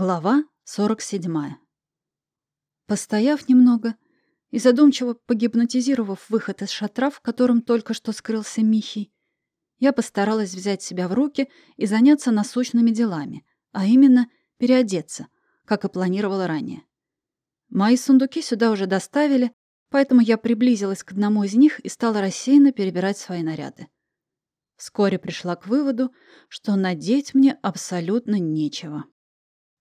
Глава 47. Постояв немного и задумчиво погипнотизировав выход из шатра, в котором только что скрылся Михий, я постаралась взять себя в руки и заняться насущными делами, а именно переодеться, как и планировала ранее. Мои сундуки сюда уже доставили, поэтому я приблизилась к одному из них и стала рассеянно перебирать свои наряды. Вскоре пришла к выводу, что надеть мне абсолютно нечего.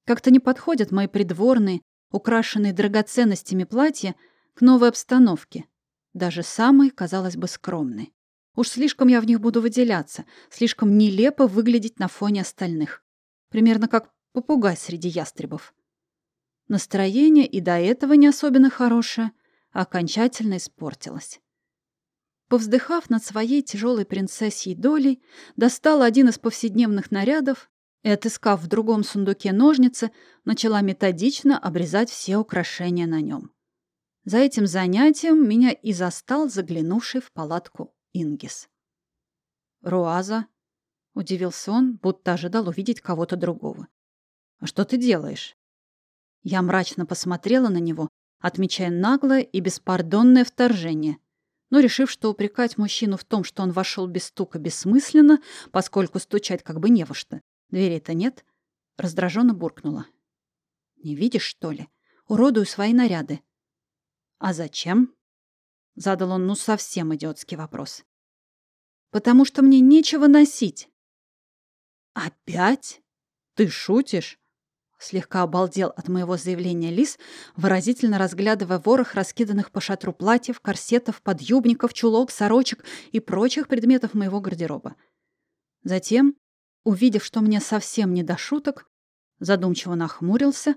Как-то не подходят мои придворные, украшенные драгоценностями платья к новой обстановке, даже самой, казалось бы, скромной. Уж слишком я в них буду выделяться, слишком нелепо выглядеть на фоне остальных. Примерно как попугай среди ястребов. Настроение и до этого не особенно хорошее, а окончательно испортилось. Повздыхав над своей тяжелой принцессией долей, достала один из повседневных нарядов и, отыскав в другом сундуке ножницы, начала методично обрезать все украшения на нем. За этим занятием меня и застал заглянувший в палатку Ингис. «Руаза?» — удивился он, будто ожидал увидеть кого-то другого. «А что ты делаешь?» Я мрачно посмотрела на него, отмечая наглое и беспардонное вторжение. Но, решив, что упрекать мужчину в том, что он вошел без стука, бессмысленно, поскольку стучать как бы не во что, Двери-то нет. Раздраженно буркнула. Не видишь, что ли? Уродую свои наряды. А зачем? Задал он ну совсем идиотский вопрос. Потому что мне нечего носить. Опять? Ты шутишь? Слегка обалдел от моего заявления Лис, выразительно разглядывая ворох раскиданных по шатру платьев, корсетов, подъюбников, чулок, сорочек и прочих предметов моего гардероба. Затем увидев, что мне совсем не до шуток, задумчиво нахмурился,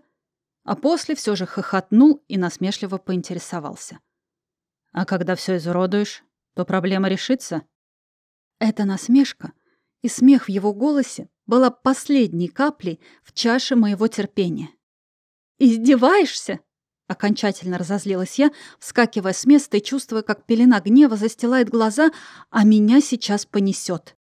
а после все же хохотнул и насмешливо поинтересовался. «А когда все изуродуешь, то проблема решится?» Эта насмешка и смех в его голосе была последней каплей в чаше моего терпения. «Издеваешься?» Окончательно разозлилась я, вскакивая с места и чувствуя, как пелена гнева застилает глаза, а меня сейчас понесет.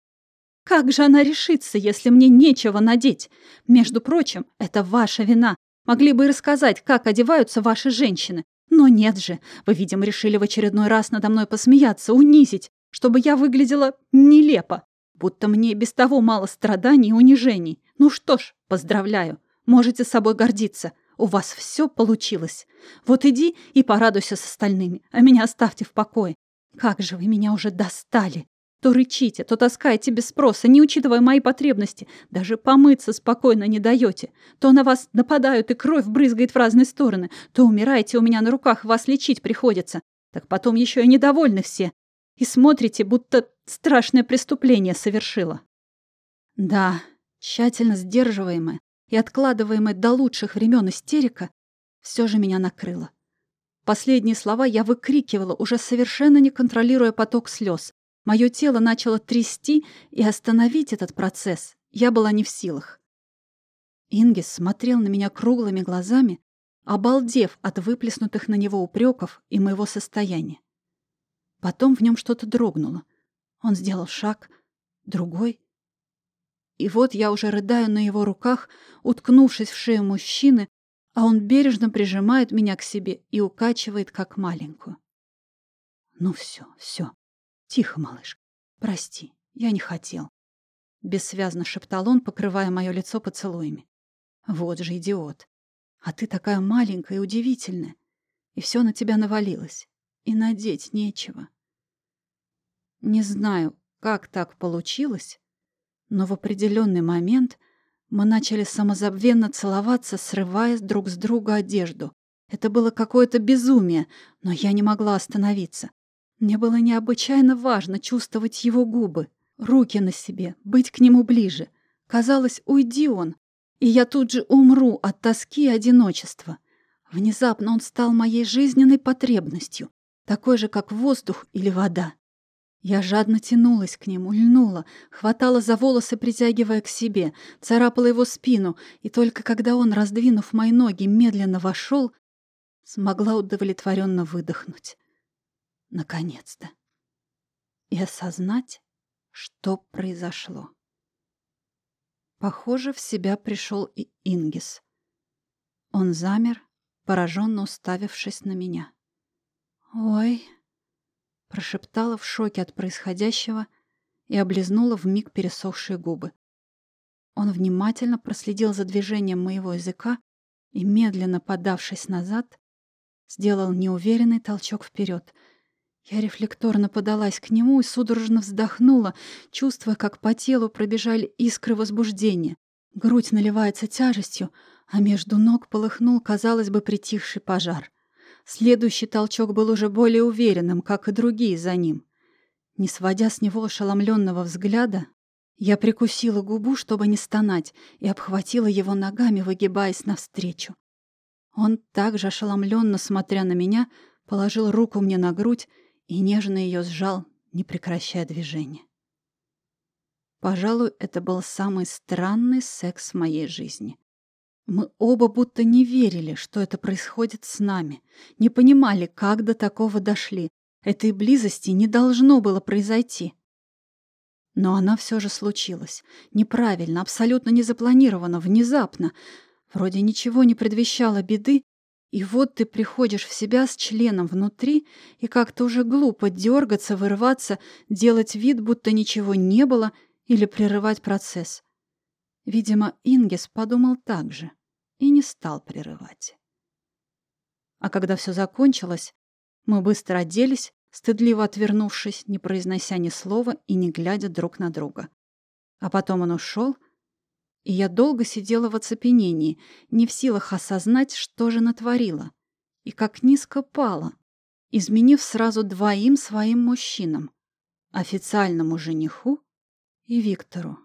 Как же она решится, если мне нечего надеть? Между прочим, это ваша вина. Могли бы и рассказать, как одеваются ваши женщины. Но нет же, вы, видимо, решили в очередной раз надо мной посмеяться, унизить, чтобы я выглядела нелепо. Будто мне без того мало страданий и унижений. Ну что ж, поздравляю, можете собой гордиться. У вас все получилось. Вот иди и порадуйся с остальными, а меня оставьте в покое. Как же вы меня уже достали. То рычите, то таскаете без спроса, не учитывая мои потребности. Даже помыться спокойно не даете. То на вас нападают и кровь брызгает в разные стороны, то умираете у меня на руках, вас лечить приходится. Так потом еще и недовольны все. И смотрите, будто страшное преступление совершила. Да, тщательно сдерживаемая и откладываемая до лучших времен истерика все же меня накрыла. Последние слова я выкрикивала, уже совершенно не контролируя поток слез. Мое тело начало трясти, и остановить этот процесс я была не в силах. Ингис смотрел на меня круглыми глазами, обалдев от выплеснутых на него упреков и моего состояния. Потом в нем что-то дрогнуло. Он сделал шаг, другой. И вот я уже рыдаю на его руках, уткнувшись в шею мужчины, а он бережно прижимает меня к себе и укачивает, как маленькую. Ну все, все. «Тихо, малыш. Прости, я не хотел». Бессвязно шептал он, покрывая мое лицо поцелуями. «Вот же идиот. А ты такая маленькая и удивительная. И все на тебя навалилось. И надеть нечего». Не знаю, как так получилось, но в определенный момент мы начали самозабвенно целоваться, срывая друг с друга одежду. Это было какое-то безумие, но я не могла остановиться. Мне было необычайно важно чувствовать его губы, руки на себе, быть к нему ближе. Казалось, уйди он, и я тут же умру от тоски и одиночества. Внезапно он стал моей жизненной потребностью, такой же, как воздух или вода. Я жадно тянулась к нему, льнула, хватала за волосы, притягивая к себе, царапала его спину, и только когда он, раздвинув мои ноги, медленно вошел, смогла удовлетворенно выдохнуть. Наконец-то. И осознать, что произошло. Похоже, в себя пришел и Ингис. Он замер, пораженно уставившись на меня. «Ой!» — прошептала в шоке от происходящего и облизнула вмиг пересохшие губы. Он внимательно проследил за движением моего языка и, медленно подавшись назад, сделал неуверенный толчок вперед. Я рефлекторно подалась к нему и судорожно вздохнула, чувствуя, как по телу пробежали искры возбуждения. Грудь наливается тяжестью, а между ног полыхнул, казалось бы, притихший пожар. Следующий толчок был уже более уверенным, как и другие за ним. Не сводя с него ошеломленного взгляда, я прикусила губу, чтобы не стонать, и обхватила его ногами, выгибаясь навстречу. Он также ошеломленно, смотря на меня, положил руку мне на грудь и нежно ее сжал, не прекращая движения. Пожалуй, это был самый странный секс в моей жизни. Мы оба будто не верили, что это происходит с нами, не понимали, как до такого дошли. Этой близости не должно было произойти. Но она все же случилась. Неправильно, абсолютно незапланированно, внезапно. Вроде ничего не предвещало беды, и вот ты приходишь в себя с членом внутри, и как-то уже глупо дергаться, вырваться, делать вид, будто ничего не было, или прерывать процесс. Видимо, Ингес подумал так же и не стал прерывать. А когда все закончилось, мы быстро оделись, стыдливо отвернувшись, не произнося ни слова и не глядя друг на друга. А потом он ушел, и я долго сидела в оцепенении, не в силах осознать, что же натворила, и как низко пала, изменив сразу двоим своим мужчинам — официальному жениху и Виктору.